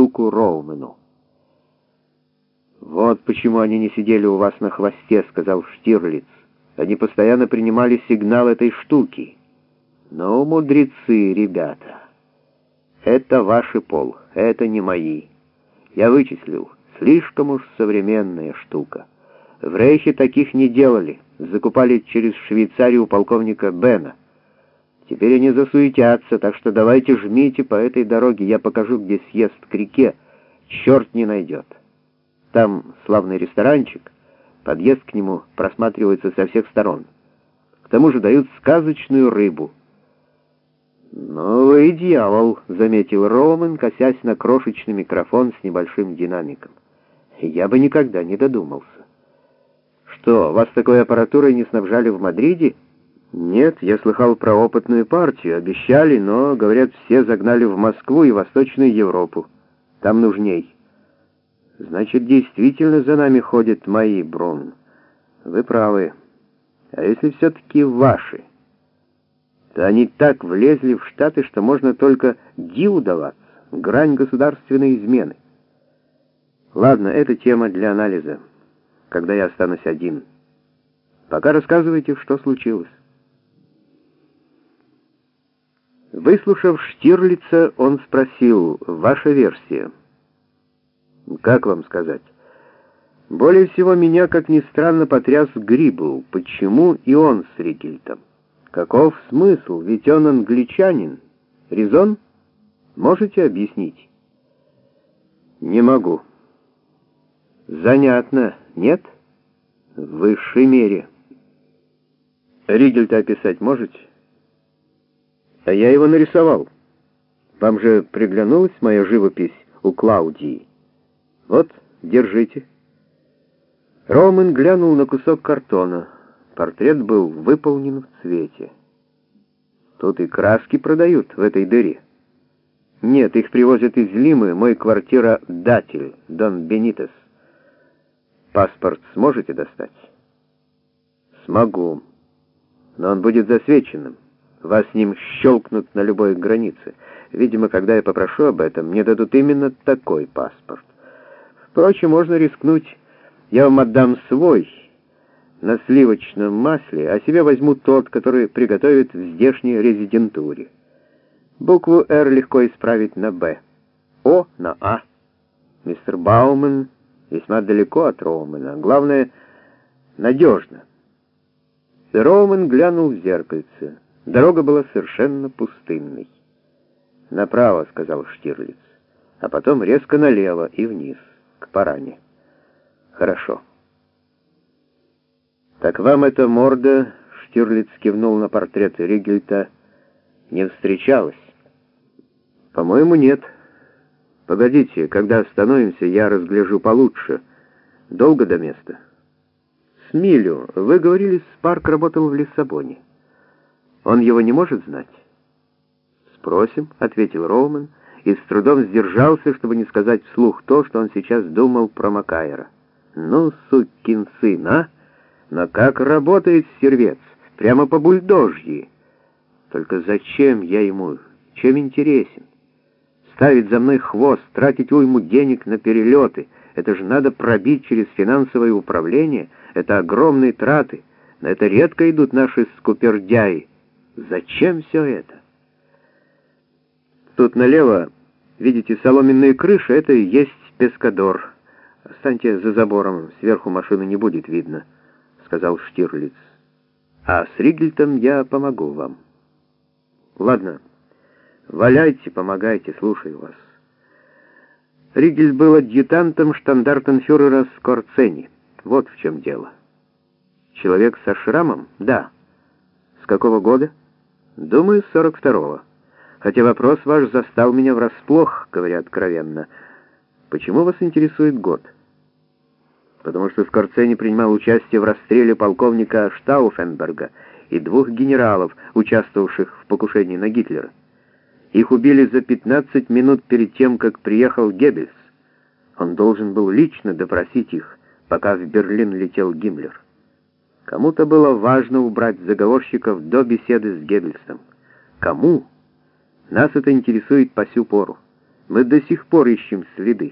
штуку Роумену. «Вот почему они не сидели у вас на хвосте», — сказал Штирлиц. «Они постоянно принимали сигнал этой штуки. Но мудрецы, ребята. Это ваши пол, это не мои. Я вычислил, слишком уж современная штука. В Рейхе таких не делали, закупали через Швейцарию полковника Бена. Теперь они засуетятся, так что давайте жмите по этой дороге, я покажу, где съезд к реке. Черт не найдет». Там славный ресторанчик, подъезд к нему просматривается со всех сторон. К тому же дают сказочную рыбу. «Ну вы дьявол», — заметил Роман, косясь на крошечный микрофон с небольшим динамиком. «Я бы никогда не додумался». «Что, вас такой аппаратурой не снабжали в Мадриде?» «Нет, я слыхал про опытную партию. Обещали, но, говорят, все загнали в Москву и Восточную Европу. Там нужней». Значит, действительно за нами ходят мои, Брун. Вы правы. А если все-таки ваши, то они так влезли в Штаты, что можно только диву даваться, грань государственной измены. Ладно, это тема для анализа, когда я останусь один. Пока рассказывайте, что случилось. Выслушав Штирлица, он спросил, «Ваша версия?» Как вам сказать? Более всего меня, как ни странно, потряс Грибл. Почему и он с Рикельтом? Каков смысл? Ведь он англичанин. Резон? Можете объяснить? Не могу. Занятно, нет? В высшей мере. Ригельта описать можете? А я его нарисовал. Вам же приглянулась моя живопись у Клаудии? «Вот, держите». Роман глянул на кусок картона. Портрет был выполнен в цвете. Тут и краски продают в этой дыре. Нет, их привозят из Лимы, мой квартира «Датель», Дон Бенитес. Паспорт сможете достать? Смогу, но он будет засвеченным. Вас с ним щелкнут на любой границе. Видимо, когда я попрошу об этом, мне дадут именно такой паспорт. Впрочем, можно рискнуть. Я вам отдам свой на сливочном масле, а себе возьму тот, который приготовит в здешней резидентуре. Букву «Р» легко исправить на «Б». «О» на «А». Мистер Бауман весьма далеко от Роумана. Главное, надежно. Роуман глянул в зеркальце. Дорога была совершенно пустынной. «Направо», — сказал Штирлиц, а потом резко налево и вниз к Паране. Хорошо. Так вам эта морда, Штирлиц кивнул на портрет Ригельта, не встречалась? По-моему, нет. Погодите, когда остановимся, я разгляжу получше. Долго до места? С милю. Вы говорили, Спарк работал в Лиссабоне. Он его не может знать? Спросим, ответил Роуман и с трудом сдержался, чтобы не сказать вслух то, что он сейчас думал про Макайра. «Ну, сукин сын, а? Но как работает сервец? Прямо по бульдожьи. Только зачем я ему? Чем интересен? Ставить за мной хвост, тратить уйму денег на перелеты. Это же надо пробить через финансовое управление. Это огромные траты. На это редко идут наши скупердяи. Зачем все это?» Тут налево, видите, соломенные крыши, это и есть Пескадор. Станьте за забором, сверху машины не будет видно, сказал Штирлиц. А с Ригельтом я помогу вам. Ладно, валяйте, помогайте, слушаю вас. Ригель был адъютантом штандартенфюрера Скорцени. Вот в чем дело. Человек со шрамом? Да. С какого года? Думаю, с 42-го. Хотя вопрос ваш застал меня врасплох, говоря откровенно. Почему вас интересует год? Потому что Скорцени принимал участие в расстреле полковника Штауфенберга и двух генералов, участвовавших в покушении на Гитлера. Их убили за 15 минут перед тем, как приехал Геббельс. Он должен был лично допросить их, пока в Берлин летел Гиммлер. Кому-то было важно убрать заговорщиков до беседы с Геббельсом. Кому? Нас это интересует по сю пору. Мы до сих пор ищем следы.